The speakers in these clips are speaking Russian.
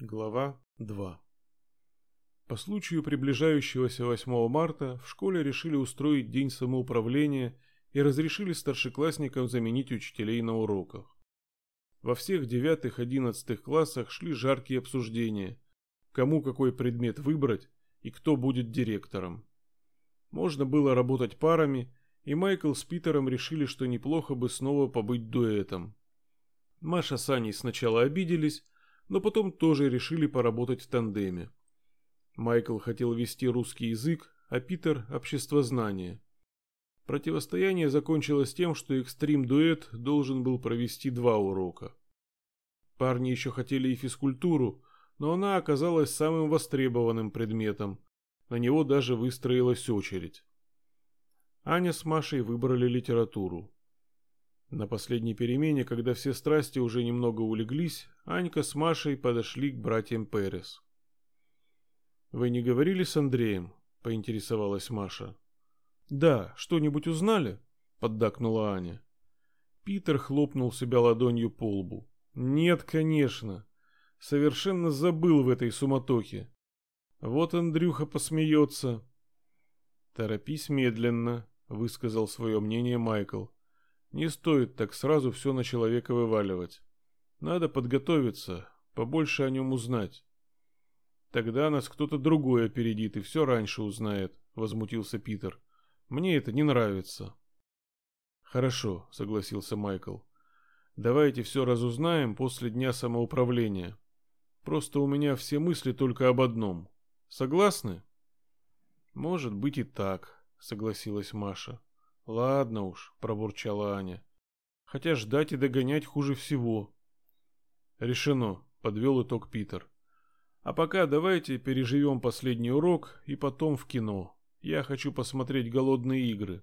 Глава 2 По случаю приближающегося 8 марта в школе решили устроить день самоуправления и разрешили старшеклассникам заменить учителей на уроках. Во всех девятых-одиннадцатых классах шли жаркие обсуждения, кому какой предмет выбрать и кто будет директором. Можно было работать парами, и Майкл с Питером решили, что неплохо бы снова побыть дуэтом. Маша с Аней сначала обиделись, но потом тоже решили поработать в тандеме. Майкл хотел вести русский язык, а Питер – обществознание. Противостояние закончилось тем, что экстрим-дуэт должен был провести два урока. Парни еще хотели и физкультуру, но она оказалась самым востребованным предметом. На него даже выстроилась очередь. Аня с Машей выбрали литературу. На последней перемене, когда все страсти уже немного улеглись, Анька с Машей подошли к братьям Перес. «Вы не говорили с Андреем?» – поинтересовалась Маша. «Да, что-нибудь узнали?» – поддакнула Аня. Питер хлопнул себя ладонью по лбу. «Нет, конечно. Совершенно забыл в этой суматохе. Вот Андрюха посмеется». «Торопись медленно», – высказал свое мнение Майкл. Не стоит так сразу все на человека вываливать. Надо подготовиться, побольше о нем узнать. Тогда нас кто-то другой опередит и все раньше узнает, возмутился Питер. Мне это не нравится. Хорошо, согласился Майкл. Давайте все разузнаем после дня самоуправления. Просто у меня все мысли только об одном. Согласны? Может быть и так, согласилась Маша. Ладно уж, пробурчала Аня. Хотя ждать и догонять хуже всего. Решено, подвел итог Питер. А пока давайте переживем последний урок и потом в кино. Я хочу посмотреть голодные игры.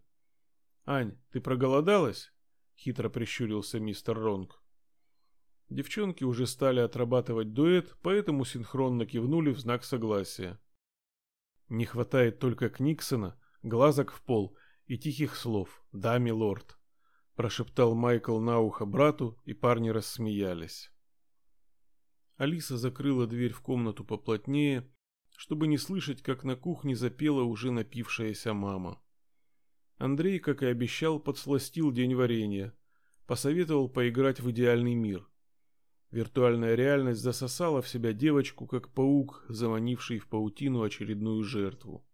Ань, ты проголодалась? Хитро прищурился мистер Ронг. Девчонки уже стали отрабатывать дуэт, поэтому синхронно кивнули в знак согласия. Не хватает только Книксона, глазок в пол и тихих слов «Да, милорд», — прошептал Майкл на ухо брату, и парни рассмеялись. Алиса закрыла дверь в комнату поплотнее, чтобы не слышать, как на кухне запела уже напившаяся мама. Андрей, как и обещал, подсластил день варенья, посоветовал поиграть в идеальный мир. Виртуальная реальность засосала в себя девочку, как паук, заманивший в паутину очередную жертву.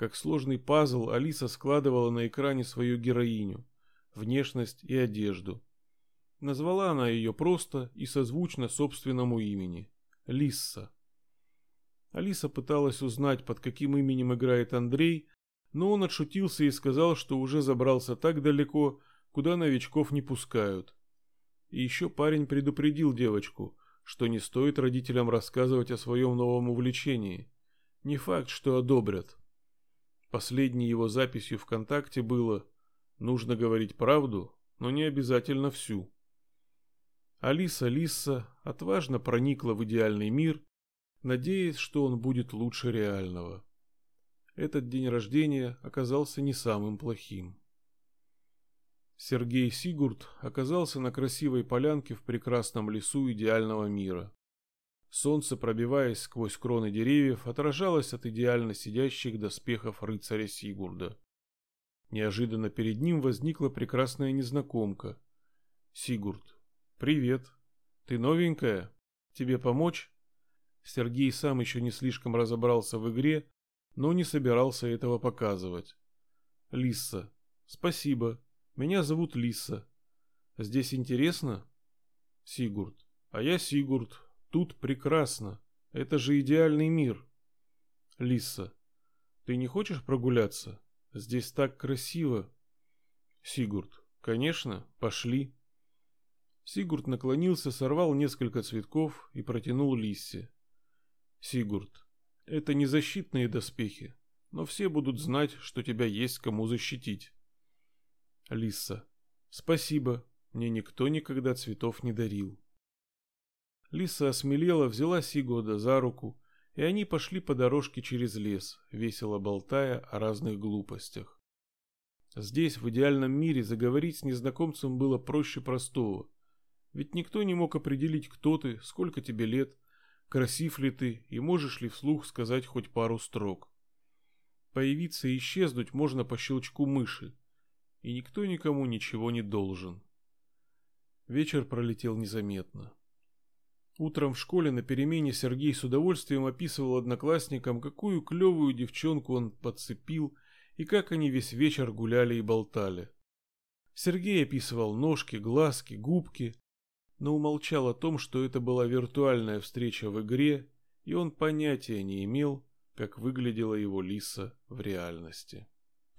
Как сложный пазл Алиса складывала на экране свою героиню, внешность и одежду. Назвала она ее просто и созвучно собственному имени – Лисса. Алиса пыталась узнать, под каким именем играет Андрей, но он отшутился и сказал, что уже забрался так далеко, куда новичков не пускают. И еще парень предупредил девочку, что не стоит родителям рассказывать о своем новом увлечении. Не факт, что одобрят. Последней его записью ВКонтакте было «Нужно говорить правду, но не обязательно всю». Алиса Лисса отважно проникла в идеальный мир, надеясь, что он будет лучше реального. Этот день рождения оказался не самым плохим. Сергей Сигурд оказался на красивой полянке в прекрасном лесу идеального мира. Солнце, пробиваясь сквозь кроны деревьев, отражалось от идеально сидящих доспехов рыцаря Сигурда. Неожиданно перед ним возникла прекрасная незнакомка. Сигурд. «Привет. Ты новенькая? Тебе помочь?» Сергей сам еще не слишком разобрался в игре, но не собирался этого показывать. «Лисса. Спасибо. Меня зовут Лисса. Здесь интересно?» «Сигурд. А я Сигурд. Тут прекрасно. Это же идеальный мир. Лиса, ты не хочешь прогуляться? Здесь так красиво. Сигурд, конечно, пошли. Сигурд наклонился, сорвал несколько цветков и протянул Лиссе. Сигурд, это не защитные доспехи, но все будут знать, что тебя есть кому защитить. Лиса, спасибо, мне никто никогда цветов не дарил. Лиса осмелела, взяла Сигода за руку, и они пошли по дорожке через лес, весело болтая о разных глупостях. Здесь, в идеальном мире, заговорить с незнакомцем было проще простого. Ведь никто не мог определить, кто ты, сколько тебе лет, красив ли ты и можешь ли вслух сказать хоть пару строк. Появиться и исчезнуть можно по щелчку мыши, и никто никому ничего не должен. Вечер пролетел незаметно. Утром в школе на перемене Сергей с удовольствием описывал одноклассникам, какую клевую девчонку он подцепил и как они весь вечер гуляли и болтали. Сергей описывал ножки, глазки, губки, но умолчал о том, что это была виртуальная встреча в игре, и он понятия не имел, как выглядела его лиса в реальности.